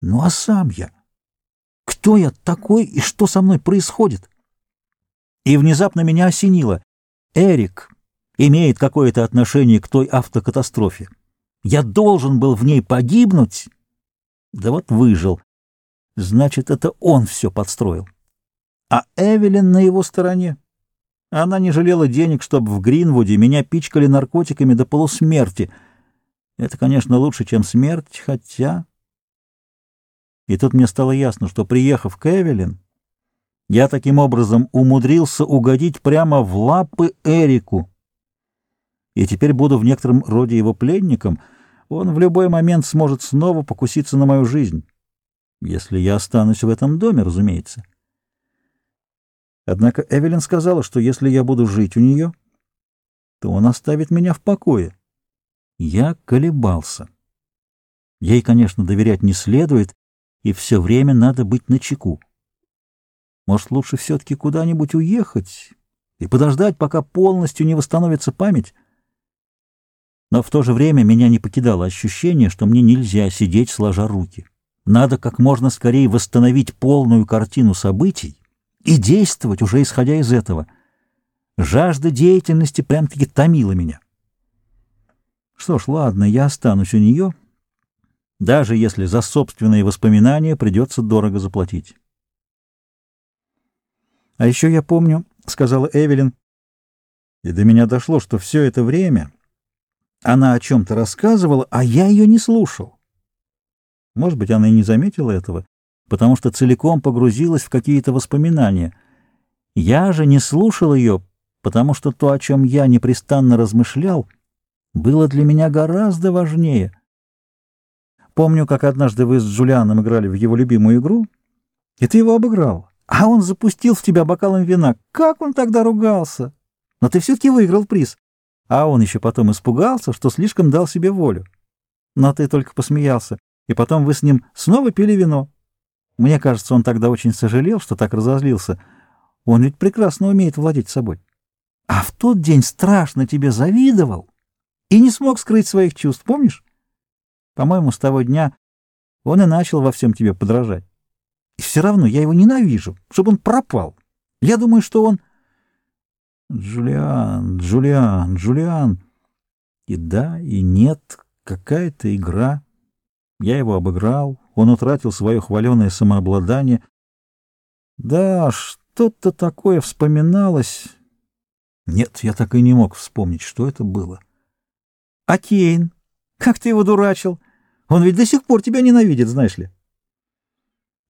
Ну а сам я? Кто я такой и что со мной происходит? И внезапно меня осенило. Эрик имеет какое-то отношение к той автокатастрофе. Я должен был в ней погибнуть. Да вот выжил. Значит, это он все подстроил. А Эвелин на его стороне. Она не жалела денег, чтобы в Гринвуде меня пичкали наркотиками до полусмерти. Это, конечно, лучше, чем смерть, хотя... И тут мне стало ясно, что, приехав к Эвелин, я таким образом умудрился угодить прямо в лапы Эрику. И теперь буду в некотором роде его пленником. Он в любой момент сможет снова покуситься на мою жизнь. Если я останусь в этом доме, разумеется. Однако Эвелин сказала, что если я буду жить у нее, то он оставит меня в покое. Я колебался. Ей, конечно, доверять не следует, и все время надо быть начеку. Может, лучше все-таки куда-нибудь уехать и подождать, пока полностью не восстановится память? Но в то же время меня не покидало ощущение, что мне нельзя сидеть сложа руки. Надо как можно скорее восстановить полную картину событий и действовать уже исходя из этого. Жажда деятельности прям-таки томила меня. Что ж, ладно, я останусь у нее, даже если за собственные воспоминания придется дорого заплатить. «А еще я помню», — сказала Эвелин, и до меня дошло, что все это время она о чем-то рассказывала, а я ее не слушал. Может быть, она и не заметила этого, потому что целиком погрузилась в какие-то воспоминания. Я же не слушал ее, потому что то, о чем я непрестанно размышлял, было для меня гораздо важнее. Помню, как однажды вы с Джулианом играли в его любимую игру, и ты его обыграл, а он запустил в тебя бокалом вина. Как он тогда ругался! Но ты все-таки выиграл приз. А он еще потом испугался, что слишком дал себе волю. Но ты только посмеялся, и потом вы с ним снова пили вино. Мне кажется, он тогда очень сожалел, что так разозлился. Он ведь прекрасно умеет владеть собой. А в тот день страшно тебе завидовал и не смог скрыть своих чувств, помнишь? По-моему, с того дня он и начал во всем тебе подражать. И все равно я его ненавижу, чтобы он пропал. Я думаю, что он... Джулиан, Джулиан, Джулиан. И да, и нет, какая-то игра. Я его обыграл, он утратил свое хваленое самообладание. Да, что-то такое вспоминалось. Нет, я так и не мог вспомнить, что это было. А Кейн? Как ты его дурачил? Он ведь до сих пор тебя ненавидит, знаешь ли.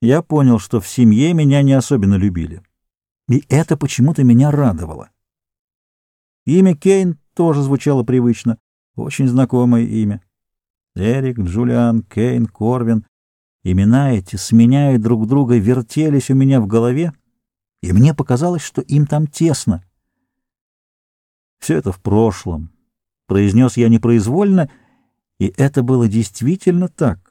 Я понял, что в семье меня не особенно любили. И это почему-то меня радовало. Имя Кейн тоже звучало привычно, очень знакомое имя. Эрик, Джулиан, Кейн, Корвин. Имена эти, сменяя друг друга, вертелись у меня в голове, и мне показалось, что им там тесно. Все это в прошлом, произнес я непроизвольно, и это было действительно так.